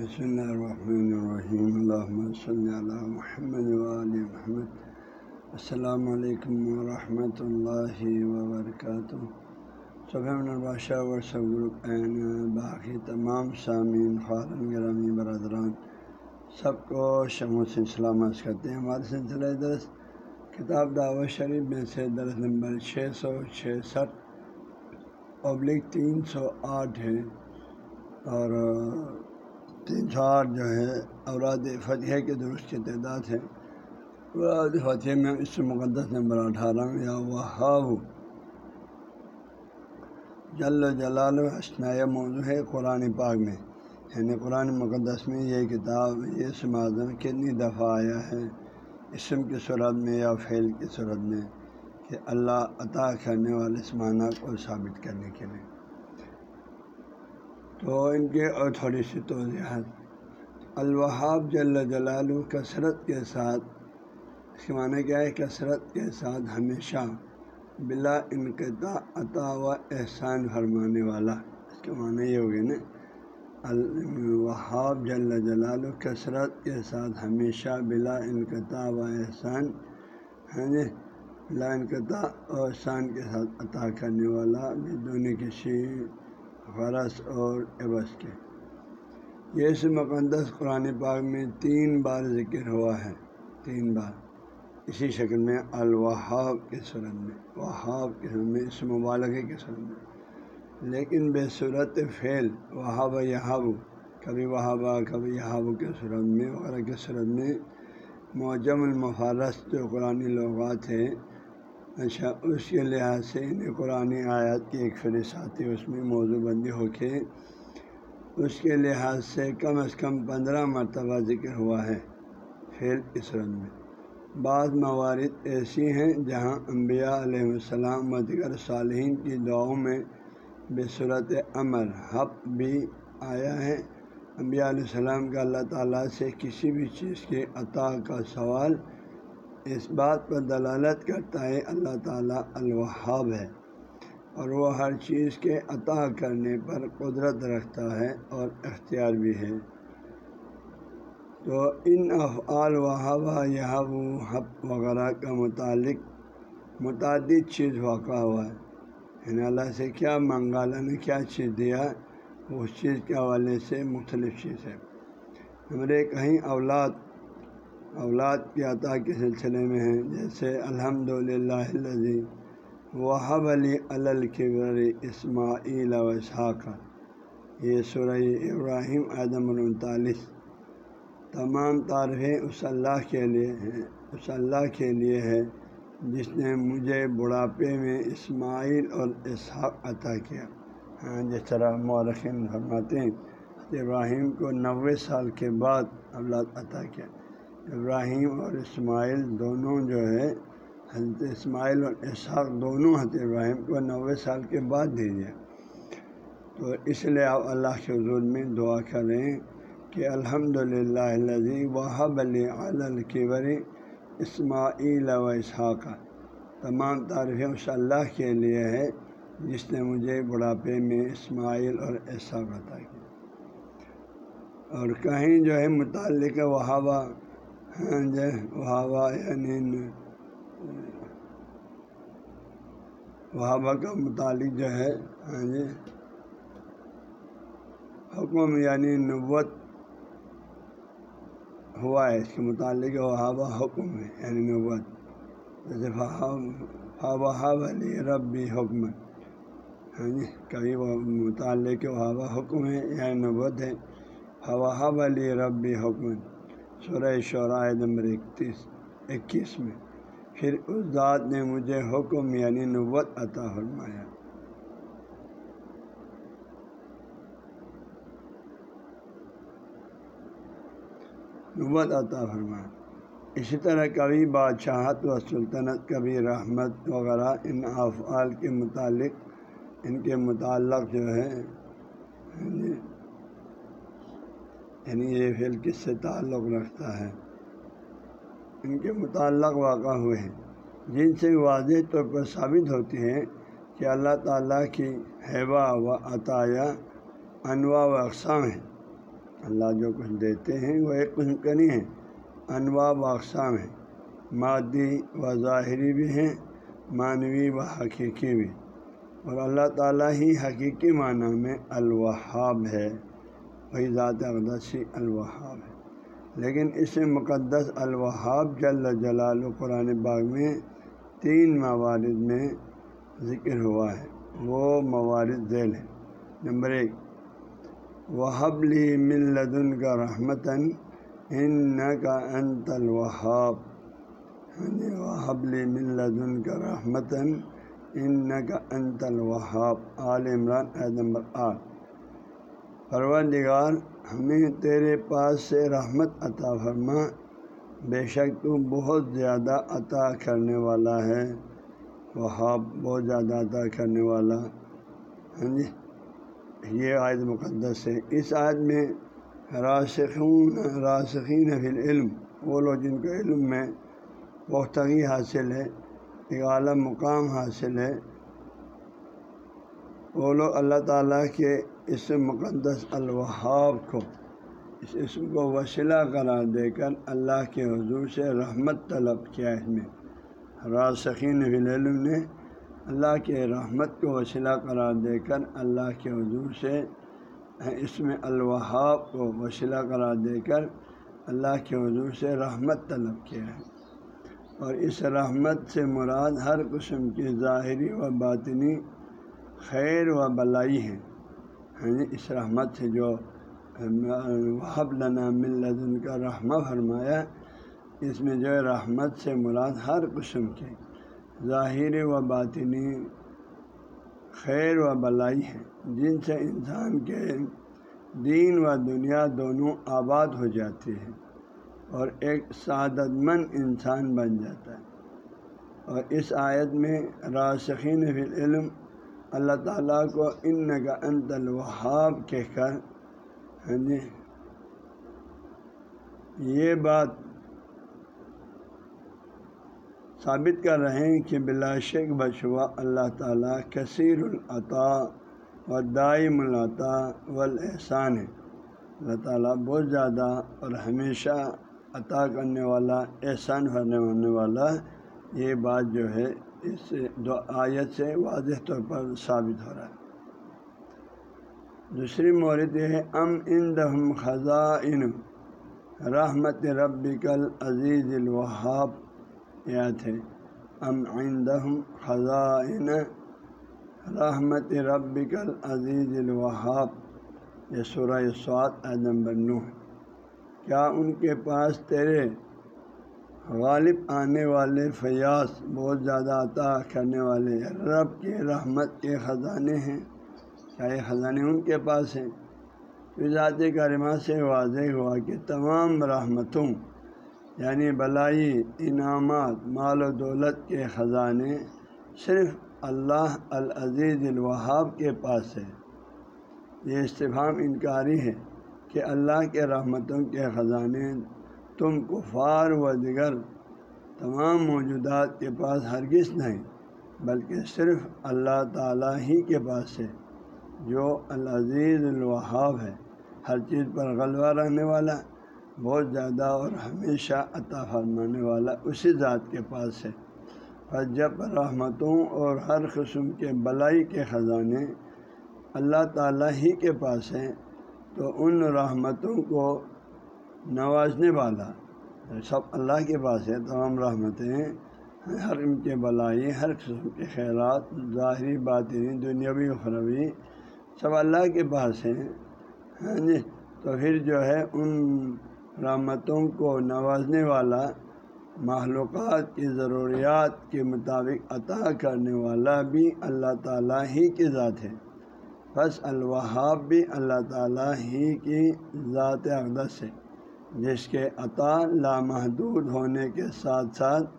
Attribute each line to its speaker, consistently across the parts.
Speaker 1: بسم اللہ الرحمن الرحیم الحمد صلی اللہ محمد علیہ محمد السلام علیکم ورحمۃ اللہ وبرکاتہ صبح البادشاہ ورثہ گروپ این باقی تمام سامعین خارن گرامی برادران سب کو شمو سے سلامت کرتے ہیں ہمارے سلسلہ درس کتاب دعوت شریف میں سے درس نمبر چھ سو چھسٹھ پبلک تین سو آٹھ ہے اور تین سو آٹھ جو ہے اوراد فتح کے درست کی تعداد ہے اوراد فتح میں اس مقدس نمبر اٹھارہ یا وہ جل جلال اسناء موضوع ہے قرآن پاک میں۔ یعنی قرآن مقدس میں یہ کتاب، یہ سماظم کتنی دفعہ آیا ہے، اسم کی صورت میں یا فعل کی صورت میں، کہ اللہ عطا کرنے والے اس معنی کو ثابت کرنے کے لیے۔ تو ان کے اور تھوڑی سی توضیحات الوہاب جل جلال کثرت کے ساتھ۔ اس کے معنی کیا ہے؟ کثرت کے ساتھ ہمیشہ۔ بلا انقطاع، عطا و احسان فرمانے والا۔ اس کے معنی یہ ہوگی نا۔ الوہاب جل جلال کثرت کے ساتھ ہمیشہ بلا انقطاع و احسان۔ ہے جی؟ بلا انقطاع و احسان کے ساتھ عطا کرنے والا۔ بھی دونوں کسی غرض اور عبض کے۔ یہ اس مقدس قرآن پاک میں تین بار ذکر ہوا ہے۔ تین بار۔ اسی شکل میں الوہاب کے صورت میں۔ وہاب کے صورت میں اس مبالغے کے صورت میں۔ لیکن بے صورت فعل، وہاب یہاب، کبھی وہابہ کبھی یہاب کے صورت میں، وغیرہ کے صورت میں معجم المفارس جو قرآن لغات ہے اچھا اس کے لحاظ سے انہیں قرآن آیات کی ایک فہرست آتی ہے اس میں موضوع بندی ہو کے اس کے لحاظ سے کم از کم پندرہ مرتبہ ذکر ہوا ہے فیل اس رنگ میں۔ بعض موارد ایسی ہیں جہاں انبیاء علیہ السلام و دیگر صالحین کی دعاؤں میں بے صورت عمر حق بھی آیا ہے۔ انبیاء علیہ السلام کا اللہ تعالیٰ سے کسی بھی چیز کے عطا کا سوال اس بات پر دلالت کرتا ہے اللہ تعالیٰ الوہاب ہے اور وہ ہر چیز کے عطا کرنے پر قدرت رکھتا ہے اور اختیار بھی ہے۔ تو ان افعال وہابہ یہ حق وغیرہ کا متعلق متعدد چیز واقع ہوا ہے۔ یعنی اللہ سے کیا مانگا اللہ نے کیا چیز دیا اس چیز کے حوالے سے مختلف چیز ہے۔ ہمارے کہیں اولاد اولاد کی عطا کے سلسلے میں ہیں، جیسے الحمد للہ وحب علی الکبر اسماعیل و اسحاق۔ یہ سورہ ابراہیم اعظم النتالیس تمام تعریفیں اس اللہ کے لیے ہیں، اس اللہ کے لیے ہے جس نے مجھے بڑھاپے میں اسماعیل اور اسحاق عطا کیا۔ ہاں جس طرح مورخین فرماتے ہیں ابراہیم کو نوے سال کے بعد اولاد عطا کیا۔ ابراہیم اور اسماعیل دونوں جو ہے حضرت اسماعیل اور اسحاق دونوں حضرت ابراہیم کو نوے سال کے بعد دیجیے تو اس لیے آپ اللہ کے حضور میں دعا کریں کہ الحمد للہ وحب علی الکبری اسماعیل و اسحاق۔ تمام تعریفیں اس اللہ کے لیے ہے جس نے مجھے بڑھاپے میں اسماعیل اور اسحاق عطا کیا اور کہیں جو ہے متعلق وہابہ ہاں جی وہابا یعنی وہابا کا متعلق جو ہے ہاں جی حکم یعنی نبوت ہوا ہے، اس کے متعلق وہابا حکم ہے یعنی نبوت۔ جیسے فہاب علی ربی حکم۔ ہاں جی کبھی وہ متعلق وہابا حکم ہے یعنی نبوت ہے فوہاب علی ربی حکم۔ سورہ شعراء نمبر اکتیس، اکیس میں، پھر اس ذات نے مجھے حکم یعنی نوت عطا فرمایا۔ نوت عطا فرمایا۔ اسی طرح کبھی بادشاہت و سلطنت، کبھی رحمت وغیرہ، ان افعال کے متعلق، ان کے متعلق جو ہے یعنی یعنی یہ فعل کس سے تعلق رکھتا ہے؟ ان کے متعلق واقع ہوئے ہیں۔ جن سے واضح طور پر ثابت ہوتی ہیں کہ اللہ تعالیٰ کی حیبہ و عطایہ انواع و اقسام ہیں۔ اللہ جو کچھ دیتے ہیں وہ ایک کچھ کا نہیں ہے انواع و اقسام ہیں۔ مادی و ظاہری بھی ہیں، معنوی و حقیقی بھی۔ اور اللہ تعالیٰ ہی حقیقی معنی میں الوہاب ہے۔ وہی ذات اقدسی الوہاب ہے۔ لیکن اس مقدس الوہاب جل جلال قرآن باغ میں تین موارد میں ذکر ہوا ہے۔ وہ موارد ذیل ہے نمبر ایک وحبلی ملدن کا رحمتاً ان کا انت الوہاب۔ ہاں جی، یعنی وحبلی ملدن کا رحمتاً ان کا انت الوہاب۔ عال عمران عید نمبر آٹھ۔ پروردگار، ہمیں تیرے پاس سے رحمت عطا فرما۔ بے شک تو بہت زیادہ عطا کرنے والا ہے، وہاب بہت زیادہ عطا کرنے والا۔ ہاں جی یہ عائد مقدس ہے۔ اس عائد میں راسخون، راسخین فی العلم، وہ لوگ جن کو علم میں پختگی حاصل ہے، ایک اعلیٰ مقام حاصل ہے، وہ لوگ اللہ تعالیٰ کے اس مقدس الوہاب کو اس اسم کو وسیلہ قرار دے کر اللہ کے حضور سے رحمت طلب کیا اس میں۔ راسخین علم نے اللہ کے رحمت کو وسیلہ قرار دے کر اللہ کے حضور سے اس میں الوہاب کو وسیلہ قرار دے کر اللہ کے حضور سے رحمت طلب کیا ہے۔ اور اس رحمت سے مراد ہر قسم کی ظاہری و باطنی خیر و بلائی ہے یعنی اس رحمت سے جو وحب لنا ملدن کا رحمہ فرمایا، اس میں جو ہے رحمت سے مراد ہر قسم کے ظاہر و باطنی خیر و بلائی ہے جن سے انسان کے دین و دنیا دونوں آباد ہو جاتی ہے اور ایک سعادت مند انسان بن جاتا ہے۔ اور اس آیت میں راسخین فی العلم اللہ تعالیٰ کو ان کا انت الوہاب کہہ کر ہاں جی یہ بات ثابت کر رہے ہیں کہ بلا شک بشوا اللہ تعالیٰ کثیر العطا و دائم العطا والاحسان ہے۔ اللہ تعالیٰ بہت زیادہ اور ہمیشہ عطا کرنے والا، احسان کرنے ہونے والا یہ بات جو ہے اس دو آیت سے واضح طور پر ثابت ہو رہا ہے۔ دوسری مورد یہ ہے، ام ان دہم خزاں رحمت رب کل عزیز الوہاب یاد ہے، ام دہم خزاں رحمت رب کل عزیز الوہاب۔ یہ سورہ سوات نمبر نو کیا ان کے پاس تیرے غالب آنے والے فیاض بہت زیادہ عطا کرنے والے رب کے رحمت کے خزانے ہیں یہ خزانے ان کے پاس ہیں۔ ذات کرما سے واضح ہوا کہ تمام رحمتوں یعنی بلائی، انعامات، مال و دولت کے خزانے صرف اللہ العزیز الوہاب کے پاس ہے یہ استفام انکاری ہے کہ اللہ کے رحمتوں کے خزانے تم کفار و دیگر تمام موجودات کے پاس ہرگز نہیں، بلکہ صرف اللہ تعالیٰ ہی کے پاس ہے، جو العزیز الوہاب ہے۔ ہر چیز پر غلبہ رہنے والا، بہت زیادہ اور ہمیشہ عطا فرمانے والا اسی ذات کے پاس ہے۔ اور جب رحمتوں اور ہر قسم کے بلائی کے خزانے اللہ تعالیٰ ہی کے پاس ہیں، تو ان رحمتوں کو نوازنے والا سب اللہ کے پاس ہے، تمام رحمتیں ہر ان کے بلائی ہر قسم کے خیرات، ظاہری، باطنی، دنیاوی خربی سب اللہ کے پاس ہیں۔ ہاں جی تو پھر جو ہے، ان رحمتوں کو نوازنے والا معلومات کی ضروریات کے مطابق عطا کرنے والا بھی اللہ تعالیٰ ہی کی ذات ہے۔ بس الوہاب بھی اللہ تعالیٰ ہی کی ذات اقدس ہے۔ جس کے عطا لامحدود ہونے کے ساتھ ساتھ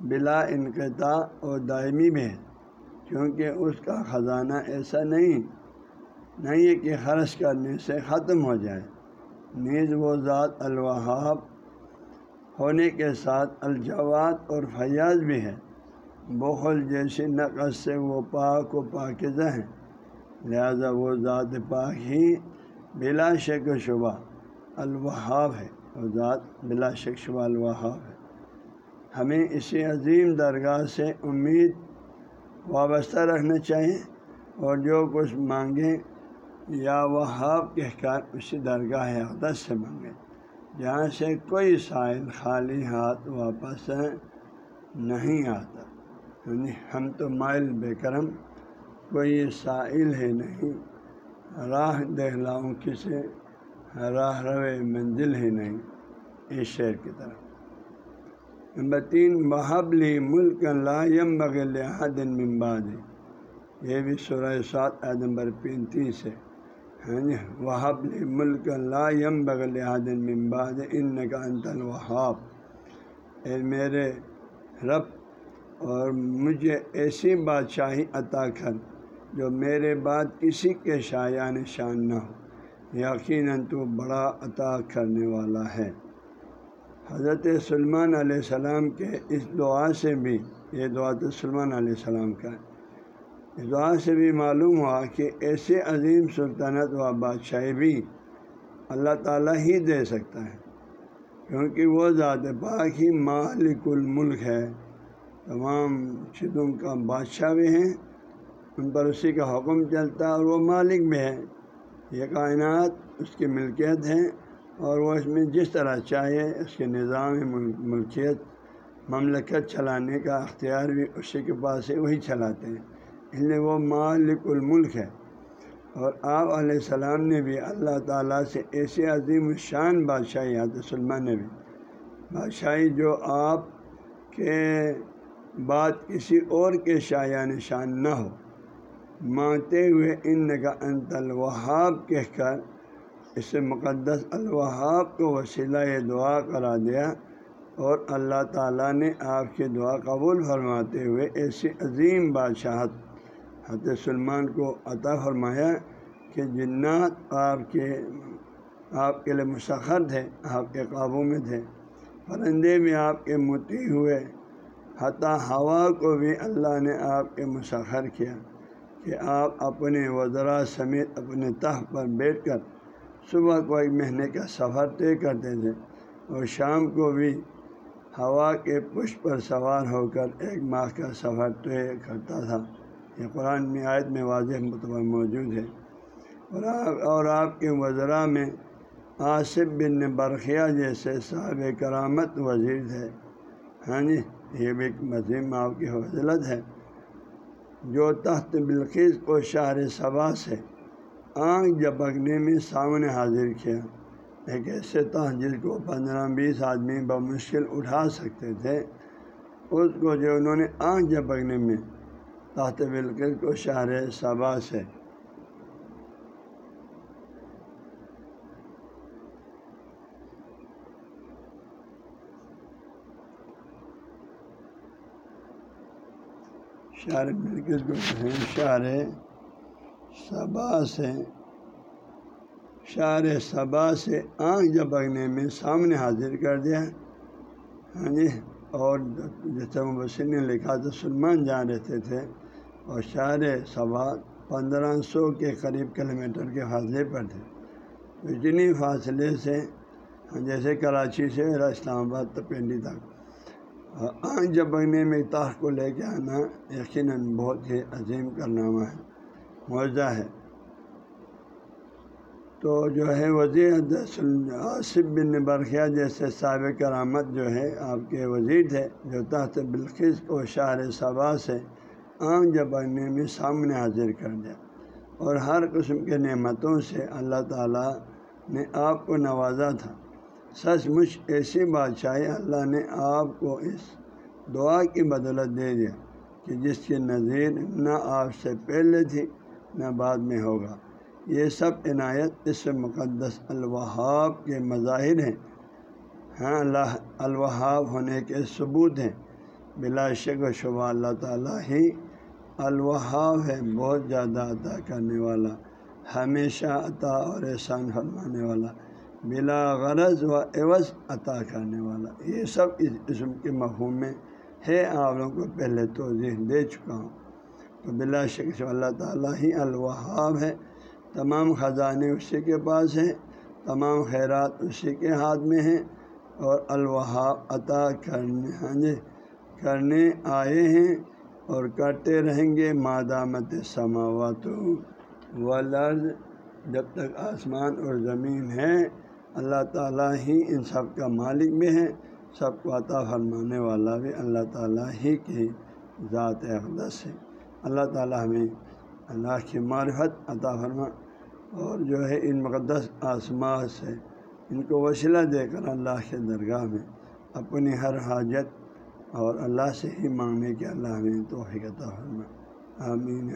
Speaker 1: بلا انقطاع اور دائمی بھی ہے کیونکہ اس کا خزانہ ایسا نہیں نہیں ہے کہ خرچ کرنے سے ختم ہو جائے۔ نیز وہ ذات الوہاب ہونے کے ساتھ الجوات اور فیاض بھی ہے۔ بخل جیسی نقص سے وہ پاک و پاکزہ ہیں، لہذا وہ ذات پاک ہی بلا شک و شبہ الوہاب ہے وہ ذات بلا شک شبہ الوہاب ہے۔ ہمیں اسی عظیم درگاہ سے امید وابستہ رکھنا چاہیے اور جو کچھ مانگیں یا وہاب کہہ کر اسی درگاہ اقدس سے مانگیں۔ جہاں سے کوئی سائل خالی ہاتھ واپس نہیں آتا یعنی ہم تو مائل بے کرم، کوئی سائل ہے نہیں۔ راہ دہلاؤں کسے راہ رو منزل ہی نہیں، اس شعر کی طرف۔ نمبر تین بحبلی ملک لا یم بغل دن ممباد یہ بھی سورہ سات عید نمبر پینتیس ہے۔ ہاں جی وحبلی ملک لا یم بغل دن ممباد ان کا انت الوہاب۔ اے میرے رب، اور مجھے ایسی بادشاہی عطا کر جو میرے بعد کسی کے شایہ نشان نہ ہو۔ یقیناً تو بڑا عطا کرنے والا ہے۔ حضرت سلمان علیہ السلام کے اس دعا سے بھی، یہ دعا تو سلمان علیہ السلام کا ہے۔ اس دعا سے بھی معلوم ہوا کہ ایسے عظیم سلطنت و بادشاہی بھی اللہ تعالیٰ ہی دے سکتا ہے۔ کیونکہ وہ ذات پاک ہی مالک الملک ہے۔ تمام چیزوں کا بادشاہ بھی ہیں، ان پر اسی کا حکم چلتا ہے اور وہ مالک بھی ہے یہ کائنات اس کی ملکیت ہے اور وہ اس میں جس طرح چاہے اس کے نظام ملکیت مملکت چلانے کا اختیار بھی اسی کے پاس ہے وہی چلاتے ہیں۔ اس لیے وہ مالک الملک ہے۔ اور آپ علیہ السلام نے بھی اللہ تعالیٰ سے ایسے عظیم الشان بادشاہی، حضرت سلمان نے بھی بادشاہی جو آپ کے بعد کسی اور کے شاعہ نشان نہ ہو۔ مانتے ہوئے ان کا انت الوہاب کہہ کر اس مقدس الوہاب کو وسیلہ دعا کرا دیا اور اللہ تعالیٰ نے آپ کی دعا قبول فرماتے ہوئے ایسی عظیم بادشاہت حضرت سلمان کو عطا فرمایا کہ جنات آپ کے آپ کے لیے مسخر تھے، آپ کے قابو میں تھے۔ پرندے بھی آپ کے متی ہوئے، حتیٰ ہوا کو بھی اللہ نے آپ کے مسخر کیا۔ کہ آپ اپنے وزراء سمیت اپنے تہ پر بیٹھ کر صبح کو ایک مہینے کا سفر طے کرتے تھے اور شام کو بھی ہوا کے پشپ پر سوار ہو کر ایک ماہ کا سفر طے کرتا تھا۔ یہ قرآن میں آیت میں واضح مطبع موجود ہے۔ اور آپ اور آپ کے وزراء میں آصف بن برقیہ جیسے صاحب کرامت وزیر تھے۔ ہاں جی یہ بھی ایک مزیم آپ کی حضلت ہے۔ جو تحت بلخیز کو شہر صبا سے آنکھ جھپکنے میں سامنے حاضر کیا۔ ایک ایسے تحت جس کو پندرہ بیس آدمی بمشکل اٹھا سکتے تھے۔ اس کو جو انہوں نے آنکھ جھپکنے میں تحت بلخیز کو شہر صبا سے شہر بلکس کو شہر صبا سے، شہر صبا سے آنکھ جھپکنے میں سامنے حاضر کر دیا۔ ہاں جی اور جیسے مبصر نے لکھا تو سلمان جہاں رہتے تھے، اور شہر صبا پندرہ سو کے قریب کلو میٹر کے فاصلے پر تھے۔ اتنی فاصلے سے ہاں جیسے کراچی سے اسلام آباد تو پنڈی تک۔ آنکھ جھپکنے میں تاخ کو لے کے آنا یقیناً بہت ہی عظیم کارنامہ ہے معاوضہ ہے۔ تو جو ہے وزیر آصف بن برقیہ جیسے صابق کرامت جو ہے آپ کے وزیر تھے، جو تحت بلخص کو شہر صبا سے آنکھ جھپکنے میں سامنے حاضر کر دیا۔ اور ہر قسم کے نعمتوں سے اللہ تعالیٰ نے آپ کو نوازا تھا۔ سچ مچ ایسی بادشاہی اللہ نے آپ کو اس دعا کی بدولت دے دیا کہ جس کی نظیر نہ آپ سے پہلے تھی نہ بعد میں ہوگا۔ یہ سب عنایت اس مقدس الوہاب کے مظاہر ہیں۔ ہاں اللہ الوہاب ہونے کے ثبوت ہیں۔ بلا شک و شبہ اللہ تعالیٰ ہی الوہاب ہے، بہت زیادہ عطا کرنے والا، ہمیشہ عطا اور احسان فرمانے والا۔ بلا غرض و عوض عطا کرنے والا۔ یہ سب اس قسم کے مفہوم میں ہے آپ لوگوں کو پہلے توضیح دے چکا ہوں۔ تو بلا شک اللہ تعالیٰ ہی الوہاب ہے۔ تمام خزانے اسی کے پاس ہیں۔ تمام خیرات اسی کے ہاتھ میں ہیں۔ اور الوہاب عطا کرنے ہاں جی کرنے آئے ہیں اور کرتے رہیں گے۔ مادامت سماوات و لرض جب تک آسمان اور زمین ہے اللہ تعالیٰ ہی ان سب کا مالک بھی ہے سب کو عطا فرمانے والا بھی اللہ تعالیٰ ہی کی ذات اقدس ہے۔ اللہ تعالیٰ ہمیں اللہ کی معرفت عطا فرما اور جو ہے ان مقدس آسما سے ان کو وسیلہ دے کر اللہ کے درگاہ میں اپنی ہر حاجت اور اللہ سے ہی مانگنے کے اللہ ہمیں تو عطا فرما۔ آمین